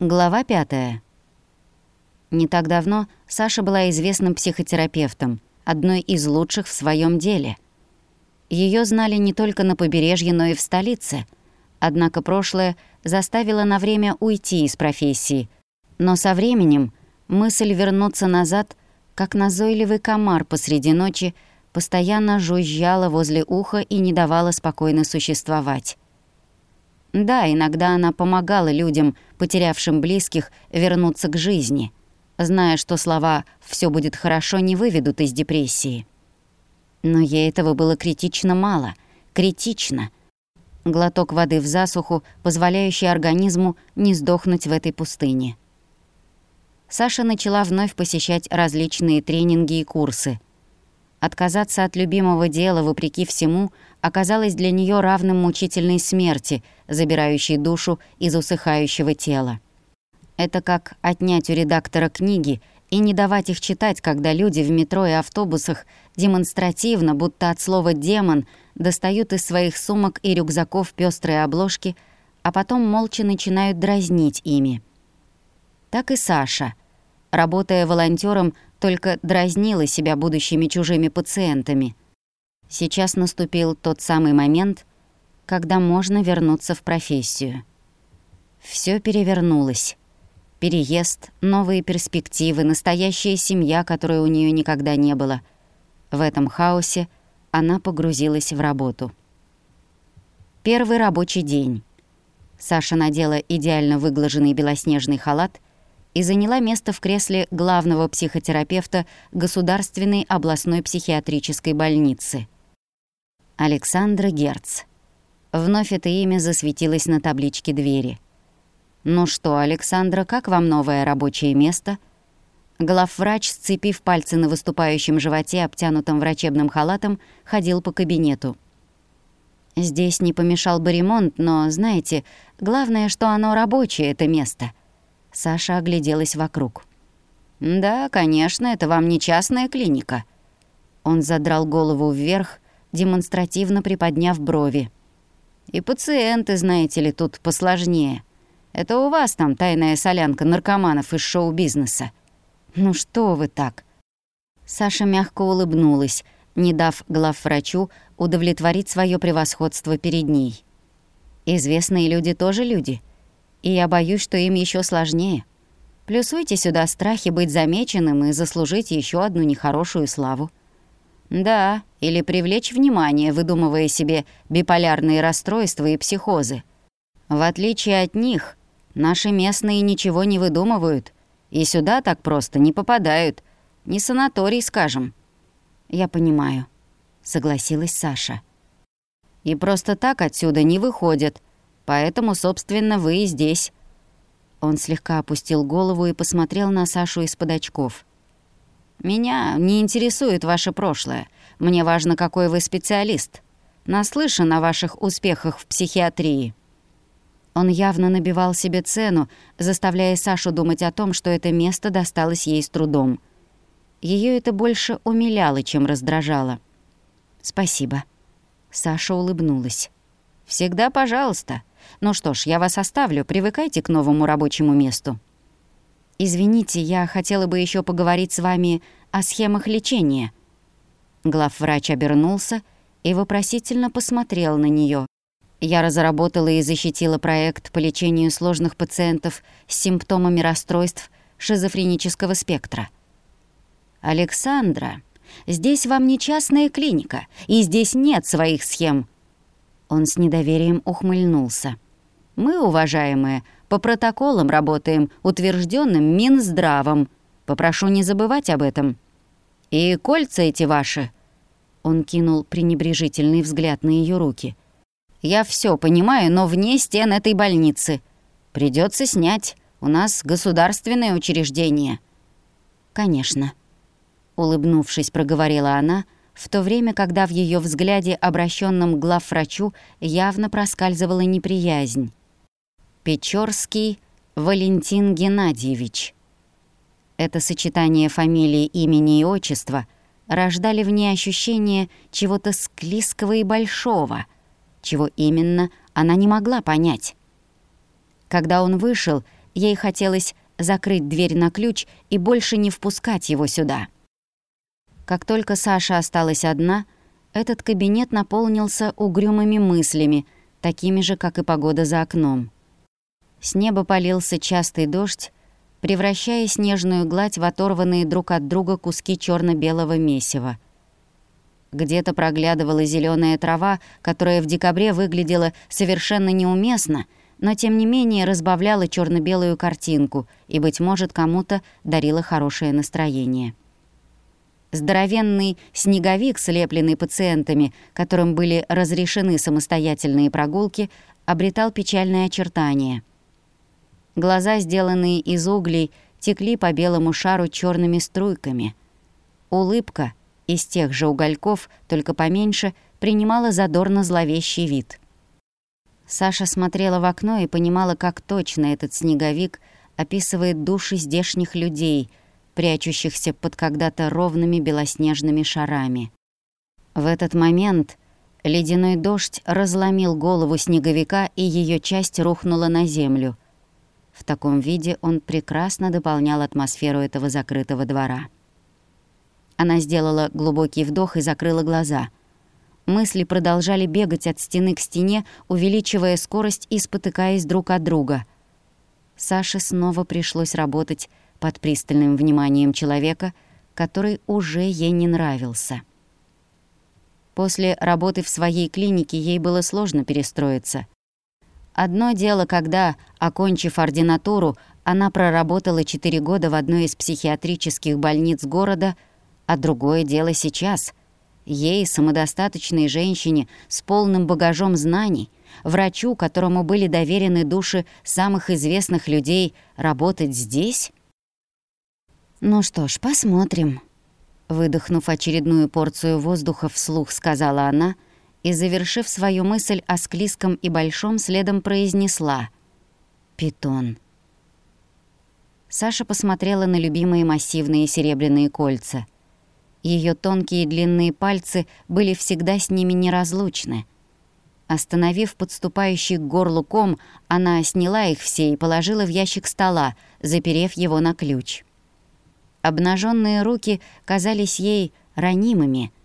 Глава пятая. Не так давно Саша была известным психотерапевтом, одной из лучших в своем деле. Ее знали не только на побережье, но и в столице. Однако прошлое заставило на время уйти из профессии. Но со временем мысль вернуться назад, как назойливый комар посреди ночи, постоянно жужжала возле уха и не давала спокойно существовать. Да, иногда она помогала людям, потерявшим близких, вернуться к жизни, зная, что слова «все будет хорошо» не выведут из депрессии. Но ей этого было критично мало. Критично. Глоток воды в засуху, позволяющий организму не сдохнуть в этой пустыне. Саша начала вновь посещать различные тренинги и курсы — Отказаться от любимого дела, вопреки всему, оказалось для нее равным мучительной смерти, забирающей душу из усыхающего тела. Это как отнять у редактора книги и не давать их читать, когда люди в метро и автобусах демонстративно, будто от слова «демон», достают из своих сумок и рюкзаков пестрые обложки, а потом молча начинают дразнить ими. Так и Саша. Работая волонтером, только дразнила себя будущими чужими пациентами. Сейчас наступил тот самый момент, когда можно вернуться в профессию. Все перевернулось. Переезд, новые перспективы, настоящая семья, которой у нее никогда не было. В этом хаосе она погрузилась в работу. Первый рабочий день. Саша надела идеально выглаженный белоснежный халат — и заняла место в кресле главного психотерапевта Государственной областной психиатрической больницы. Александра Герц. Вновь это имя засветилось на табличке двери. «Ну что, Александра, как вам новое рабочее место?» Главврач, сцепив пальцы на выступающем животе, обтянутом врачебным халатом, ходил по кабинету. «Здесь не помешал бы ремонт, но, знаете, главное, что оно рабочее, это место», Саша огляделась вокруг. «Да, конечно, это вам не частная клиника». Он задрал голову вверх, демонстративно приподняв брови. «И пациенты, знаете ли, тут посложнее. Это у вас там тайная солянка наркоманов из шоу-бизнеса». «Ну что вы так?» Саша мягко улыбнулась, не дав главврачу удовлетворить свое превосходство перед ней. «Известные люди тоже люди», и я боюсь, что им еще сложнее. Плюсуйте сюда страхи быть замеченным и заслужить еще одну нехорошую славу. Да, или привлечь внимание, выдумывая себе биполярные расстройства и психозы. В отличие от них, наши местные ничего не выдумывают, и сюда так просто не попадают. Не санаторий, скажем. Я понимаю, согласилась Саша. И просто так отсюда не выходят — Поэтому, собственно, вы и здесь». Он слегка опустил голову и посмотрел на Сашу из-под очков. «Меня не интересует ваше прошлое. Мне важно, какой вы специалист. Наслышан о ваших успехах в психиатрии». Он явно набивал себе цену, заставляя Сашу думать о том, что это место досталось ей с трудом. Ее это больше умиляло, чем раздражало. «Спасибо». Саша улыбнулась. «Всегда пожалуйста. Ну что ж, я вас оставлю, привыкайте к новому рабочему месту. Извините, я хотела бы еще поговорить с вами о схемах лечения. Главврач обернулся и вопросительно посмотрел на нее. Я разработала и защитила проект по лечению сложных пациентов с симптомами расстройств шизофренического спектра. «Александра, здесь вам не частная клиника, и здесь нет своих схем». Он с недоверием ухмыльнулся. Мы, уважаемые, по протоколам работаем, утвержденным Минздравом. Попрошу не забывать об этом. И кольца эти ваши...» Он кинул пренебрежительный взгляд на ее руки. «Я все понимаю, но вне стен этой больницы. Придется снять. У нас государственное учреждение». «Конечно», — улыбнувшись, проговорила она, в то время, когда в ее взгляде, обращенном к главврачу, явно проскальзывала неприязнь. Печорский Валентин Геннадьевич. Это сочетание фамилии, имени и отчества рождали в ней ощущение чего-то склизкого и большого, чего именно она не могла понять. Когда он вышел, ей хотелось закрыть дверь на ключ и больше не впускать его сюда. Как только Саша осталась одна, этот кабинет наполнился угрюмыми мыслями, такими же, как и погода за окном. С неба полился частый дождь, превращая снежную гладь в оторванные друг от друга куски черно белого месива. Где-то проглядывала зеленая трава, которая в декабре выглядела совершенно неуместно, но тем не менее разбавляла черно белую картинку и, быть может, кому-то дарила хорошее настроение. Здоровенный снеговик, слепленный пациентами, которым были разрешены самостоятельные прогулки, обретал печальные очертания — Глаза, сделанные из углей, текли по белому шару черными струйками. Улыбка из тех же угольков, только поменьше, принимала задорно зловещий вид. Саша смотрела в окно и понимала, как точно этот снеговик описывает души здешних людей, прячущихся под когда-то ровными белоснежными шарами. В этот момент ледяной дождь разломил голову снеговика, и ее часть рухнула на землю — в таком виде он прекрасно дополнял атмосферу этого закрытого двора. Она сделала глубокий вдох и закрыла глаза. Мысли продолжали бегать от стены к стене, увеличивая скорость и спотыкаясь друг от друга. Саше снова пришлось работать под пристальным вниманием человека, который уже ей не нравился. После работы в своей клинике ей было сложно перестроиться — Одно дело, когда, окончив ординатуру, она проработала 4 года в одной из психиатрических больниц города, а другое дело сейчас. Ей, самодостаточной женщине с полным багажом знаний, врачу, которому были доверены души самых известных людей, работать здесь? «Ну что ж, посмотрим», — выдохнув очередную порцию воздуха вслух, сказала она — и, завершив свою мысль о склизком и большом, следом произнесла «Питон». Саша посмотрела на любимые массивные серебряные кольца. Ее тонкие длинные пальцы были всегда с ними неразлучны. Остановив подступающий к горлу ком, она сняла их все и положила в ящик стола, заперев его на ключ. Обнаженные руки казались ей ранимыми —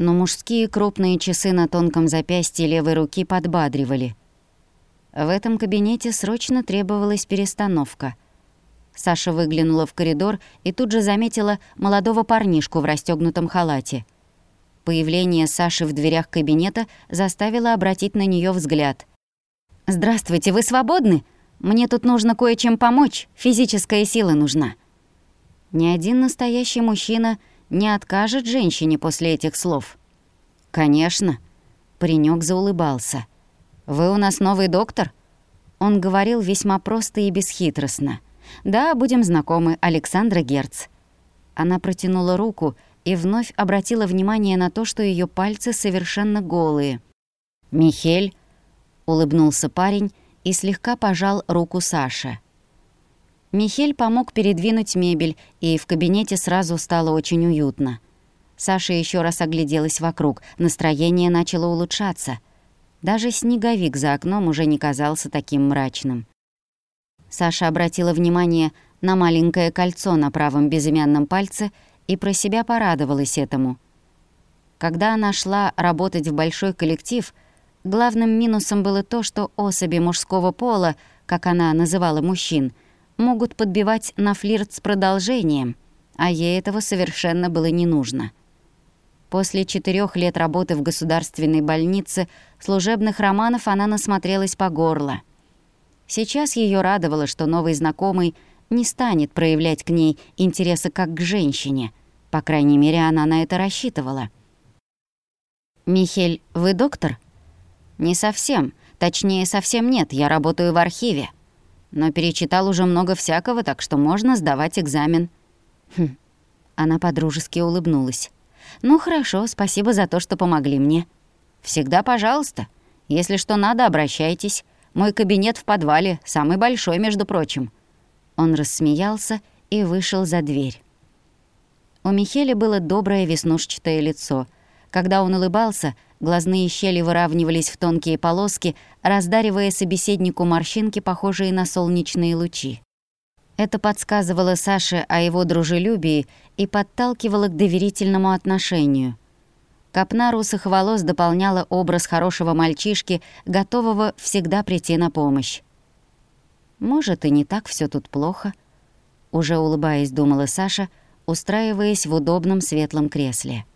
но мужские крупные часы на тонком запястье левой руки подбадривали. В этом кабинете срочно требовалась перестановка. Саша выглянула в коридор и тут же заметила молодого парнишку в расстёгнутом халате. Появление Саши в дверях кабинета заставило обратить на неё взгляд. «Здравствуйте, вы свободны? Мне тут нужно кое-чем помочь, физическая сила нужна». Ни один настоящий мужчина — не откажет женщине после этих слов? Конечно. Паренёк заулыбался. Вы у нас новый доктор? Он говорил весьма просто и бесхитростно. Да, будем знакомы, Александра Герц. Она протянула руку и вновь обратила внимание на то, что её пальцы совершенно голые. «Михель», — улыбнулся парень и слегка пожал руку Саши. Михель помог передвинуть мебель, и в кабинете сразу стало очень уютно. Саша еще раз огляделась вокруг, настроение начало улучшаться. Даже снеговик за окном уже не казался таким мрачным. Саша обратила внимание на маленькое кольцо на правом безымянном пальце и про себя порадовалась этому. Когда она шла работать в большой коллектив, главным минусом было то, что особи мужского пола, как она называла мужчин, могут подбивать на флирт с продолжением, а ей этого совершенно было не нужно. После четырех лет работы в государственной больнице служебных романов она насмотрелась по горло. Сейчас ее радовало, что новый знакомый не станет проявлять к ней интереса как к женщине. По крайней мере, она на это рассчитывала. «Михель, вы доктор?» «Не совсем. Точнее, совсем нет. Я работаю в архиве» но перечитал уже много всякого, так что можно сдавать экзамен». Хм. Она подружески улыбнулась. «Ну хорошо, спасибо за то, что помогли мне. Всегда пожалуйста. Если что надо, обращайтесь. Мой кабинет в подвале, самый большой, между прочим». Он рассмеялся и вышел за дверь. У Михеля было доброе веснушчатое лицо. Когда он улыбался, глазные щели выравнивались в тонкие полоски, раздаривая собеседнику морщинки, похожие на солнечные лучи. Это подсказывало Саше о его дружелюбии и подталкивало к доверительному отношению. Копна русых волос дополняла образ хорошего мальчишки, готового всегда прийти на помощь. «Может, и не так все тут плохо», — уже улыбаясь, думала Саша, устраиваясь в удобном светлом кресле.